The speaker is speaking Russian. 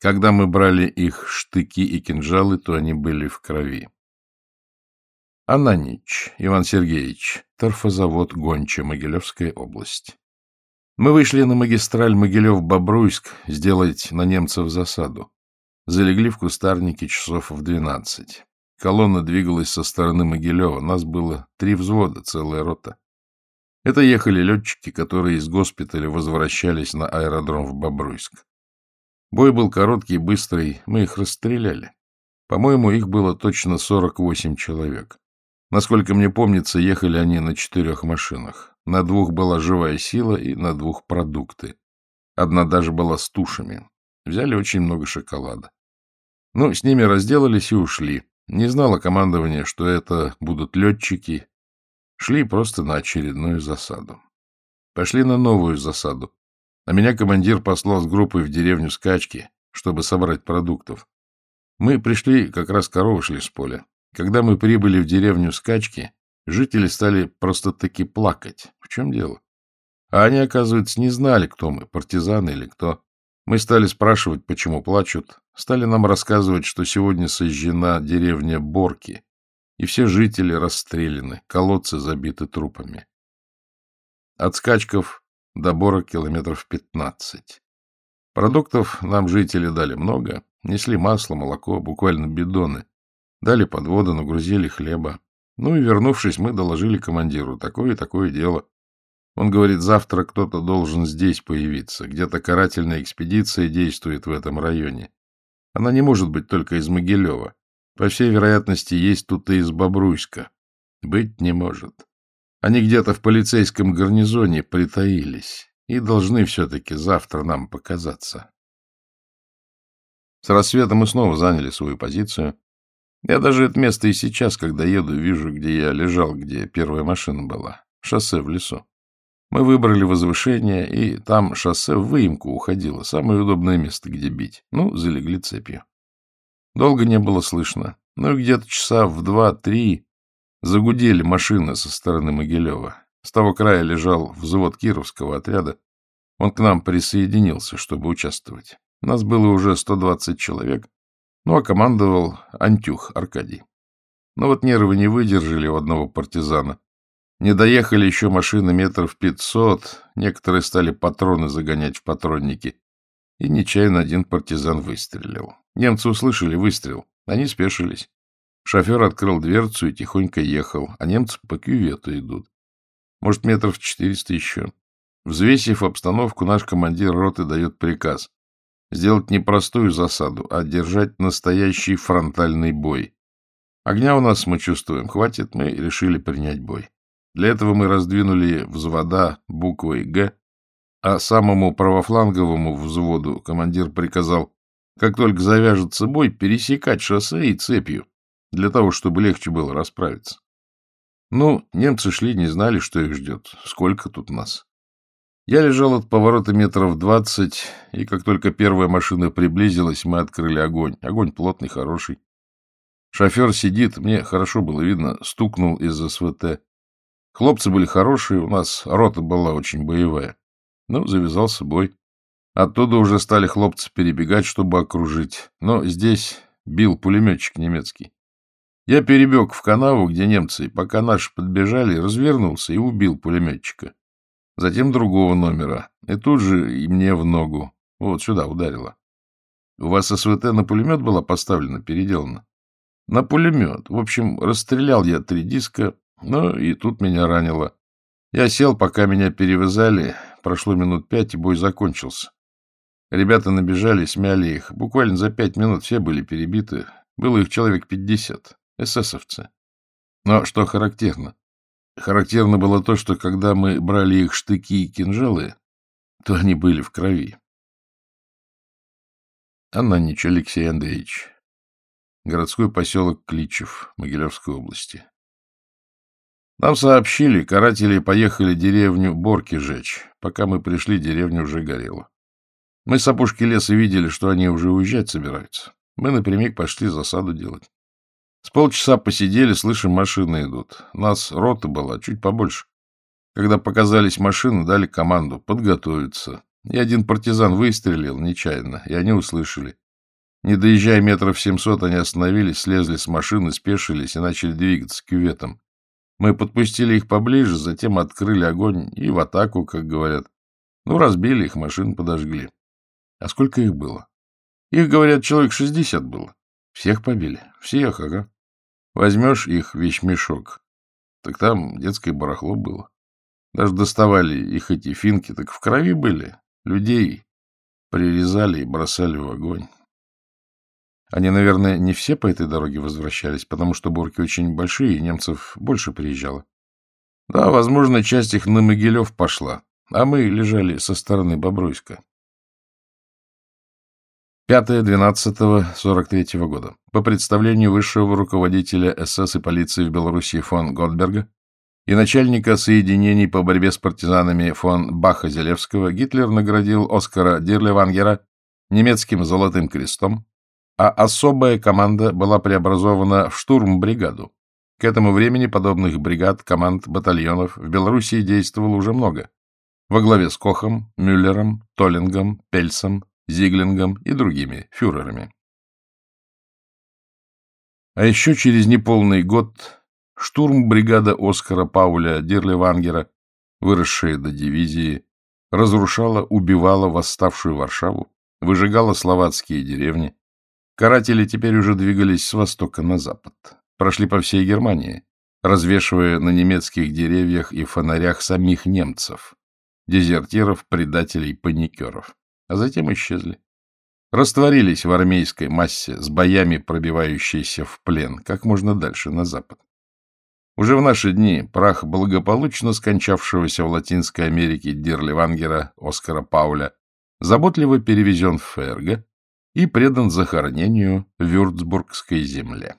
Когда мы брали их штыки и кинжалы, то они были в крови. Ананич Иван Сергеевич, торфозавод Гонча, Могилевская область. Мы вышли на магистраль Могилев-Бобруйск сделать на немцев засаду. Залегли в кустарнике часов в двенадцать. Колонна двигалась со стороны Могилева. Нас было три взвода, целая рота. Это ехали летчики, которые из госпиталя возвращались на аэродром в Бобруйск. Бой был короткий, быстрый, мы их расстреляли. По-моему, их было точно 48 человек. Насколько мне помнится, ехали они на четырех машинах. На двух была живая сила и на двух продукты. Одна даже была с тушами. Взяли очень много шоколада. Ну, с ними разделались и ушли. Не знало командование, что это будут летчики. Шли просто на очередную засаду. Пошли на новую засаду. А меня командир послал с группой в деревню Скачки, чтобы собрать продуктов. Мы пришли, как раз коровы шли с поля. Когда мы прибыли в деревню Скачки, жители стали просто-таки плакать. В чем дело? А они, оказывается, не знали, кто мы, партизаны или кто. Мы стали спрашивать, почему плачут. Стали нам рассказывать, что сегодня сожжена деревня Борки, и все жители расстреляны, колодцы забиты трупами. От скачков до бора километров пятнадцать. Продуктов нам жители дали много. Несли масло, молоко, буквально бидоны. Дали подводы, нагрузили хлеба. Ну и, вернувшись, мы доложили командиру. Такое и такое дело. Он говорит, завтра кто-то должен здесь появиться. Где-то карательная экспедиция действует в этом районе. Она не может быть только из Могилева. По всей вероятности, есть тут и из Бобруйска. Быть не может. Они где-то в полицейском гарнизоне притаились и должны все-таки завтра нам показаться. С рассветом мы снова заняли свою позицию. Я даже это место и сейчас, когда еду, вижу, где я лежал, где первая машина была. Шоссе в лесу. Мы выбрали возвышение, и там шоссе в выемку уходило. Самое удобное место, где бить. Ну, залегли цепью. Долго не было слышно. Ну, где-то часа в два-три Загудели машины со стороны Могилева. С того края лежал взвод Кировского отряда. Он к нам присоединился, чтобы участвовать. Нас было уже 120 человек, ну а командовал Антюх Аркадий. Но вот нервы не выдержали у одного партизана. Не доехали еще машины метров пятьсот, некоторые стали патроны загонять в патронники. И нечаянно один партизан выстрелил. Немцы услышали выстрел, они спешились. Шофер открыл дверцу и тихонько ехал, а немцы по кювету идут. Может, метров четыреста еще. Взвесив обстановку, наш командир роты дает приказ сделать не простую засаду, а держать настоящий фронтальный бой. Огня у нас, мы чувствуем, хватит, мы решили принять бой. Для этого мы раздвинули взвода буквой «Г», а самому правофланговому взводу командир приказал, как только завяжется бой, пересекать шоссе и цепью для того, чтобы легче было расправиться. Ну, немцы шли, не знали, что их ждет. Сколько тут нас? Я лежал от поворота метров двадцать, и как только первая машина приблизилась, мы открыли огонь. Огонь плотный, хороший. Шофер сидит, мне хорошо было видно, стукнул из СВТ. Хлопцы были хорошие, у нас рота была очень боевая. Ну, завязался бой. Оттуда уже стали хлопцы перебегать, чтобы окружить. Но здесь бил пулеметчик немецкий. Я перебег в канаву, где немцы, пока наши подбежали, развернулся и убил пулеметчика. Затем другого номера. И тут же и мне в ногу. Вот сюда ударило. У вас СВТ на пулемет была поставлена, переделана? На пулемет. В общем, расстрелял я три диска, но и тут меня ранило. Я сел, пока меня перевязали. Прошло минут пять, и бой закончился. Ребята набежали, смяли их. Буквально за пять минут все были перебиты. Было их человек пятьдесят эсэсовцы. Но что характерно? Характерно было то, что когда мы брали их штыки и кинжалы, то они были в крови. Аннанич Алексей Андреевич. Городской поселок Кличев, Могилевской области. Нам сообщили, каратели поехали деревню Борки жечь. Пока мы пришли, деревня уже горела. Мы с опушки леса видели, что они уже уезжать собираются. Мы напрямик пошли засаду делать. С полчаса посидели, слышим, машины идут. Нас рота была чуть побольше. Когда показались машины, дали команду подготовиться. И один партизан выстрелил нечаянно, и они услышали. Не доезжая метров семьсот, они остановились, слезли с машины, спешились и начали двигаться к кюветам. Мы подпустили их поближе, затем открыли огонь и в атаку, как говорят. Ну, разбили их, машину подожгли. А сколько их было? Их, говорят, человек шестьдесят было. Всех побили. Всех, ага. Возьмешь их вещмешок, так там детское барахло было. Даже доставали их эти финки, так в крови были. Людей прирезали и бросали в огонь. Они, наверное, не все по этой дороге возвращались, потому что бурки очень большие, и немцев больше приезжало. Да, возможно, часть их на Могилев пошла, а мы лежали со стороны Бобруйска. 5-12-43 года. По представлению высшего руководителя СС и полиции в Белоруссии фон Готберга и начальника соединений по борьбе с партизанами фон Баха-Зелевского, Гитлер наградил Оскара Дирлевангера немецким золотым крестом, а особая команда была преобразована в штурмбригаду. К этому времени подобных бригад, команд, батальонов в Белоруссии действовало уже много. Во главе с Кохом, Мюллером, Толлингом, Пельсом, Зиглингом и другими фюрерами. А еще через неполный год штурмбригада Оскара Пауля Дирлевангера, выросшая до дивизии, разрушала, убивала восставшую Варшаву, выжигала словацкие деревни, Каратели теперь уже двигались с востока на запад. Прошли по всей Германии, развешивая на немецких деревьях и фонарях самих немцев, дезертиров, предателей, паникеров. А затем исчезли. Растворились в армейской массе с боями, пробивающейся в плен, как можно дальше на запад. Уже в наши дни прах благополучно скончавшегося в Латинской Америке Дирливангера Оскара Пауля заботливо перевезен в Ферго, и предан захоронению в Вюрцбургской земле.